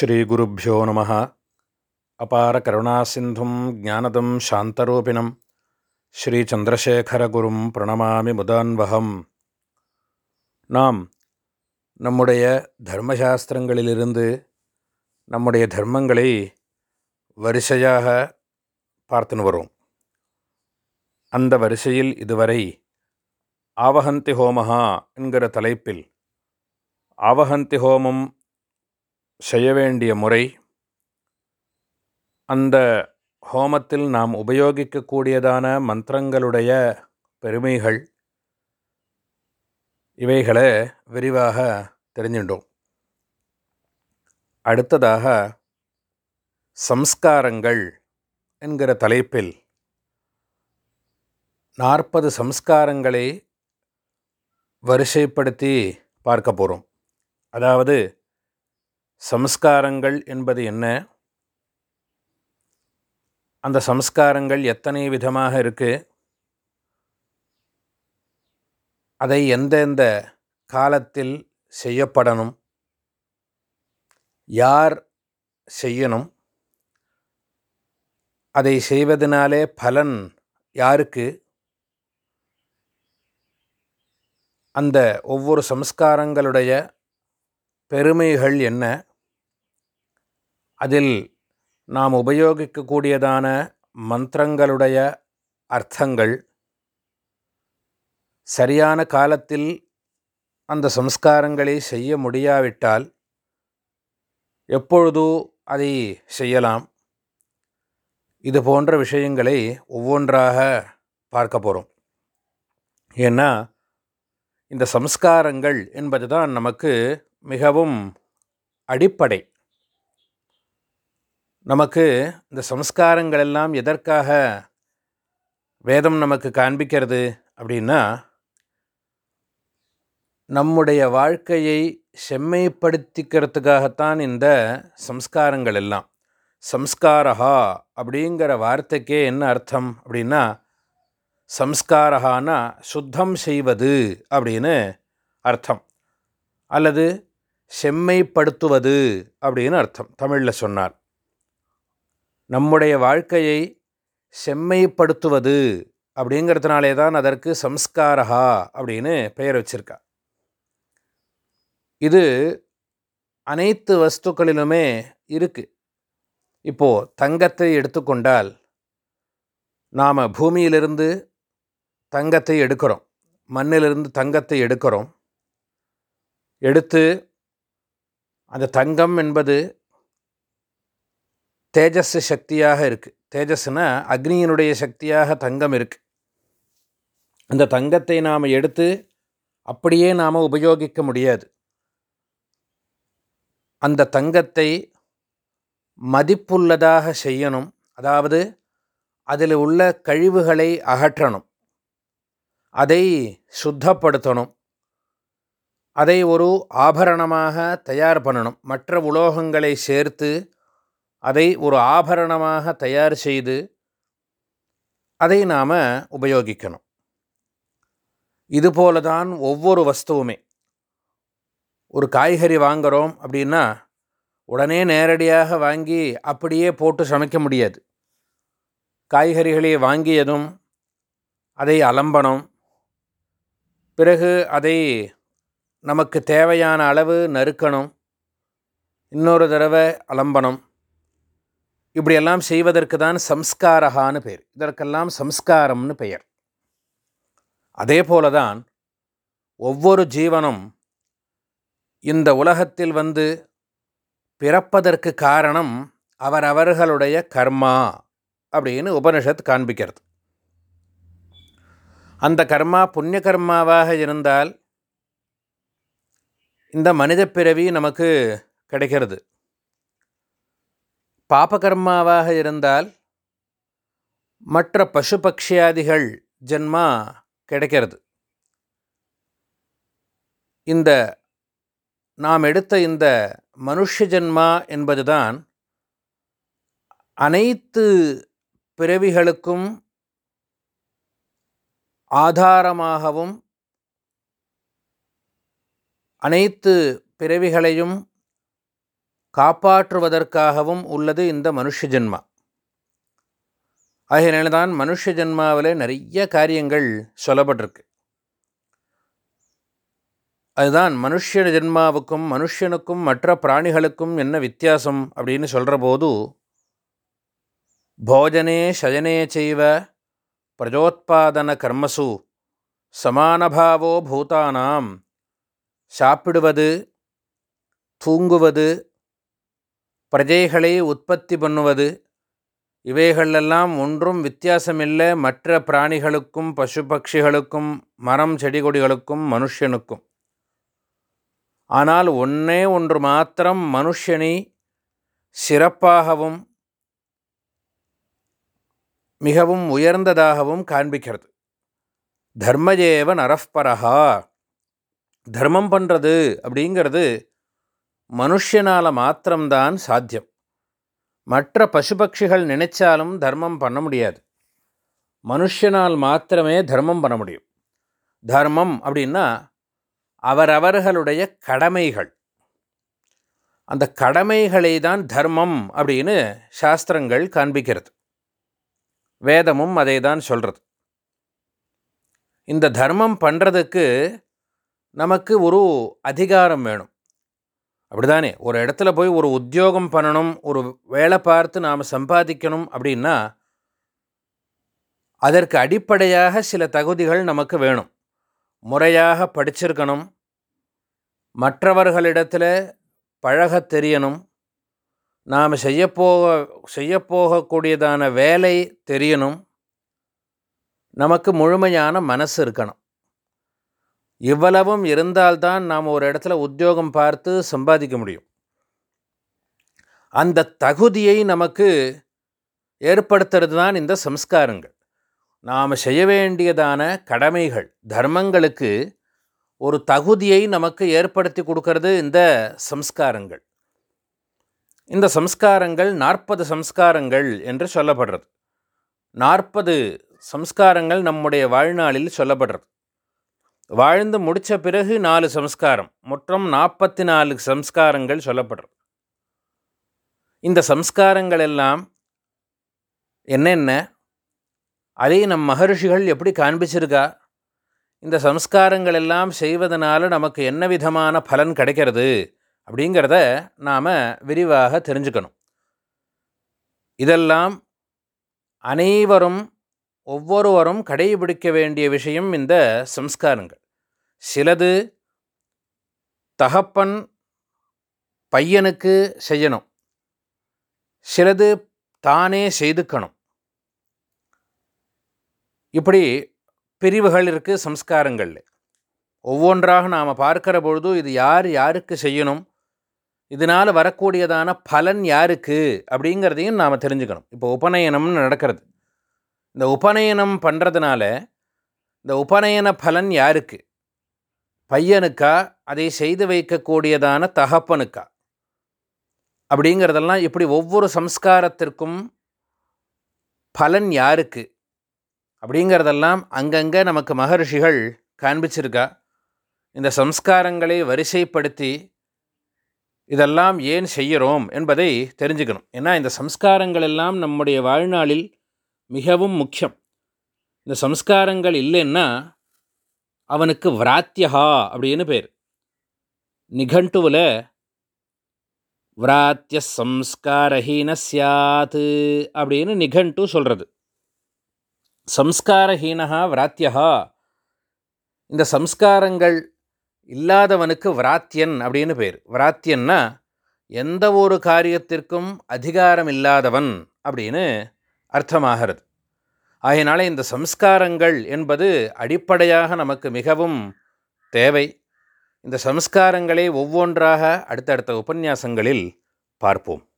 ஸ்ரீகுருப்போ நம. அபார கருணாசிந்தும் ஜானதம் சாந்தரூபிணம். ஸ்ரீச்சந்திரசேகரகுரும் பிரணமாமி முதான்வகம். நாம் நம்முடைய தர்மசாஸ்திரங்களிலிருந்து நம்முடைய தர்மங்களை வரிசையாக பார்த்துன்னு வரும். அந்த வரிசையில் இதுவரை ஆவஹந்தி ஹோமஹா என்கிற தலைப்பில் ஆவஹந்தி ஹோமம் செய்ய வேண்டிய முறை அந்த ஹோமத்தில் நாம் உபயோகிக்கக்கூடியதான மந்திரங்களுடைய பெருமைகள் இவைகளை விரிவாக தெரிஞ்சிட்டோம் அடுத்ததாக சம்ஸ்காரங்கள் என்கிற தலைப்பில் நாற்பது சம்ஸ்காரங்களை வரிசைப்படுத்தி பார்க்க போகிறோம் அதாவது சம்ஸ்காரங்கள் என்பது என்ன? அந்த சம்ஸ்காரங்கள் எத்தனை விதமாக இருக்குது அதை எந்தெந்த காலத்தில் செய்யப்படணும்? யார் செய்யணும்? அதை செய்வதனாலே பலன் யாருக்கு? அந்த ஒவ்வொரு சம்ஸ்காரங்களுடைய பெருமைகள் என்ன? அதில் நாம் உபயோகிக்கக்கூடியதான மந்திரங்களுடைய அர்த்தங்கள் சரியான காலத்தில் அந்த சம்ஸ்காரங்களை செய்ய முடியாவிட்டால் எப்பொழுதோ அதை செய்யலாம். இது போன்ற விஷயங்களை ஒவ்வொன்றாக பார்க்க போகிறோம் ஏன்னா இந்த சம்ஸ்காரங்கள் என்பது தான் நமக்கு மிகவும் அடிப்படை. நமக்கு இந்த சம்ஸ்காரங்கள் எல்லாம் எதற்காக வேதம் நமக்கு காண்பிக்கிறது அப்படின்னா நம்முடைய வாழ்க்கையை செம்மைப்படுத்திக்கிறதுக்காகத்தான் இந்த சம்ஸ்காரங்கள் எல்லாம். சம்ஸ்காரஹா அப்படிங்கிற வார்த்தைக்கே என்ன அர்த்தம் அப்படின்னா சம்ஸ்காரஹானா சுத்தம் செய்வது அப்படின்னு அர்த்தம். அல்லது செம்மைப்படுத்துவது அப்படின்னு அர்த்தம். தமிழில் சொன்னார். நம்முடைய வாழ்க்கையை செம்மைப்படுத்துவது அப்படிங்கிறதுனாலே தான் அதற்கு சம்ஸ்காரஹா அப்படின்னு பெயர் வச்சிருக்கா. இது அனைத்து வஸ்துக்களிலுமே இருக்குது இப்போது தங்கத்தை எடுத்துக்கொண்டால் நாம் பூமியிலிருந்து தங்கத்தை எடுக்கிறோம். மண்ணிலிருந்து தங்கத்தை எடுக்கிறோம். எடுத்து அந்த தங்கம் என்பது தேஜஸ் சக்தியாக இருக்குது தேஜஸ்னால் அக்னியினுடைய சக்தியாக தங்கம் இருக்குது அந்த தங்கத்தை நாம் எடுத்து அப்படியே நாம் உபயோகிக்க முடியாது. அந்த தங்கத்தை மதிப்புள்ளதாக செய்யணும். அதாவது அதில் உள்ள கழிவுகளை அகற்றணும். அதை சுத்தப்படுத்தணும். அதை ஒரு ஆபரணமாக தயார் பண்ணணும். மற்ற உலோகங்களை சேர்த்து அதை ஒரு ஆபரணமாக தயார் செய்து அதை நாம் உபயோகிக்கணும். இதுபோல தான் ஒவ்வொரு வஸ்துவுமே. ஒரு காய்கறி வாங்குகிறோம் அப்படின்னா உடனே நேரடியாக வாங்கி அப்படியே போட்டு சமைக்க முடியாது. காய்கறிகளை வாங்கியதும் அதை அலம்பணும். பிறகு அதை நமக்கு தேவையான அளவு நறுக்கணும். இன்னொரு தடவை அலம்பணும். இப்படியெல்லாம் செய்வதற்கு தான் சம்ஸ்காரகான்னு பெயர் இதற்கெல்லாம் சம்ஸ்காரம்னு பெயர். அதே போல தான் ஒவ்வொரு ஜீவனும் இந்த உலகத்தில் வந்து பிறப்பதற்கு காரணம் அவரவர்களுடைய கர்மா அப்படின்னு உபனிஷத் காண்பிக்கிறது. அந்த கர்மா புண்ணிய கர்மாவாக இருந்தால் இந்த மனித பிறவி நமக்கு கிடைக்கிறது. பாபகர்மாவாக இருந்தால் மற்ற பசு பக்ஷியாதிகள் ஜென்மா கிடைக்கிறது. இந்த நாம் எடுத்த இந்த மனுஷ ஜென்மா என்பதுதான் அனைத்து பிறவிகளுக்கும் ஆதாரமாகவும் அனைத்து பிறவிகளையும் காப்பாற்றுவதற்காகவும் உள்ளது இந்த மனுஷ ஜென்மா. ஆகையினால தான் மனுஷ ஜென்மாவில் நிறைய காரியங்கள் சொல்லப்பட்டிருக்கு. அதுதான் மனுஷ ஜென்மாவுக்கும் மனுஷனுக்கும் மற்ற பிராணிகளுக்கும் என்ன வித்தியாசம் அப்படின்னு சொல்கிற போது போஜனே சயனே செய்வ பிரஜோத்பாதன கர்மசு சமானபாவோ பூதானாம் சாப்பிடுவது தூங்குவது பிரஜைகளை உற்பத்தி பண்ணுவது. இவைகளெல்லாம் ஒன்றும் வித்தியாசமில்லை. மற்ற பிராணிகளுக்கும் பசு பட்சிகளுக்கும் மரம் செடி கொடிகளுக்கும் மனுஷனுக்கும். ஆனால் ஒன்றே ஒன்று மாத்திரம் மனுஷனை சிறப்பாகவும் மிகவும் உயர்ந்ததாகவும் காண்பிக்கிறது. தர்மஜேவ நரஃபரஹா தர்மம் பண்ணுறது அப்படிங்கிறது மனுஷனால் மாத்திரம்தான் சாத்தியம். மற்ற பசுபக்ஷிகள் நினைச்சாலும் தர்மம் பண்ண முடியாது. மனுஷனால் மாத்திரமே தர்மம் பண்ண முடியும். தர்மம் அப்படின்னா அவரவர்களுடைய கடமைகள். அந்த கடமைகளை தான் தர்மம் அப்படின்னு சாஸ்திரங்கள் காண்பிக்கிறது. வேதமும் அதை தான் சொல்கிறது இந்த தர்மம் பண்ணுறதுக்கு நமக்கு ஒரு அதிகாரம் வேணும். அப்படிதானே? ஒரு இடத்துல போய் ஒரு உத்தியோகம் பண்ணணும் ஒரு வேலை பார்த்து நாம் சம்பாதிக்கணும் அப்படின்னா அதற்கு அடிப்படையாக சில தகுதிகள் நமக்கு வேணும். முறையாக படிச்சிருக்கணும் மற்றவர்களிடத்தில் பழக தெரியணும் நாம் செய்யப்போக செய்யப்போகக்கூடியதான வேலை தெரியணும் நமக்கு முழுமையான மனசு இருக்கணும். இவ்வளவும் இருந்தால்தான் நாம் ஒரு இடத்துல உத்தியோகம் பார்த்து சம்பாதிக்க முடியும். அந்த தகுதியை நமக்கு ஏற்படுத்துறது தான் இந்த சம்ஸ்காரங்கள். நாம் செய்ய வேண்டியதான கடமைகள் தர்மங்களுக்கு ஒரு தகுதியை நமக்கு ஏற்படுத்தி கொடுக்கறது இந்த சம்ஸ்காரங்கள். இந்த சம்ஸ்காரங்கள் நாற்பது சம்ஸ்காரங்கள் என்று சொல்லப்படுறது. நாற்பது சம்ஸ்காரங்கள் நம்முடைய வாழ்நாளில் சொல்லப்படுறது. வாழ்ந்து முடித்த பிறகு நாலு சம்ஸ்காரம். மொத்தம் நாற்பத்தி நாலு சம்ஸ்காரங்கள் சொல்லப்படுறது இந்த சம்ஸ்காரங்கள் எல்லாம் என்னென்ன? அதை நம் மகர்ஷிகள் எப்படி காண்பிச்சிருக்கா? இந்த சம்ஸ்காரங்கள் எல்லாம் செய்வதனால நமக்கு என்ன விதமான பலன் கிடைக்கிறது? அப்படிங்கிறத நாம் விரிவாக தெரிஞ்சுக்கணும். இதெல்லாம் அனைவரும் ஒவ்வொருவரும் கடைபிடிக்க வேண்டிய விஷயம் இந்த சம்ஸ்காரங்கள். சிலது தகப்பன் பையனுக்கு செய்யணும். சிலது தானே செய்துக்கணும். இப்படி பிரிவுகள் இருக்குது சம்ஸ்காரங்களில். ஒவ்வொன்றாக நாம் பார்க்கிற பொழுது இது யார் யாருக்கு செய்யணும்? இதனால் வரக்கூடியதான பலன் யாருக்கு? அப்படிங்கிறதையும் நாம் தெரிஞ்சுக்கணும். இப்போ உபநயனம்னு நடக்கிறது. இந்த உபநயனம் பண்ணுறதுனால இந்த உபநயன பலன் யாருக்கு? பையனுக்கா? அதை செய்து வைக்கக்கூடியதான தகப்பனுக்கா? அப்படிங்கிறதெல்லாம் இப்படி ஒவ்வொரு சம்ஸ்காரத்திற்கும் பலன் யாருக்கு? அப்படிங்கிறதெல்லாம் அங்கங்கே நமக்கு மகர்ஷிகள் காண்பிச்சிருக்கா. இந்த சம்ஸ்காரங்களை வரிசைப்படுத்தி இதெல்லாம் ஏன் செய்கிறோம் என்பதை தெரிஞ்சுக்கணும். ஏன்னா இந்த சம்ஸ்காரங்கள் எல்லாம் நம்முடைய வாழ்நாளில் மிகவும் முக்கியம். இந்த சம்ஸ்காரங்கள் இல்லைன்னா அவனுக்கு விராத்தியகா அப்படின்னு பேர். நிகண்டுவில் விராத்திய சம்ஸ்காரஹீன சாத்து அப்படின்னு நிகண்டு சொல்கிறது சம்ஸ்காரஹீனகா விராத்தியகா இந்த சம்ஸ்காரங்கள் இல்லாதவனுக்கு விராத்தியன் அப்படின்னு பேர். விராத்தியன்னா எந்த ஒரு காரியத்திற்கும் அதிகாரம் இல்லாதவன் அப்படின்னு அர்த்தமாகிறது. ஆகையினால இந்த சம்ஸ்காரங்கள் என்பது அடிப்படையாக நமக்கு மிகவும் தேவை. இந்த சம்ஸ்காரங்களை ஒவ்வொன்றாக அடுத்தடுத்த உபன்யாசங்களில் பார்ப்போம்.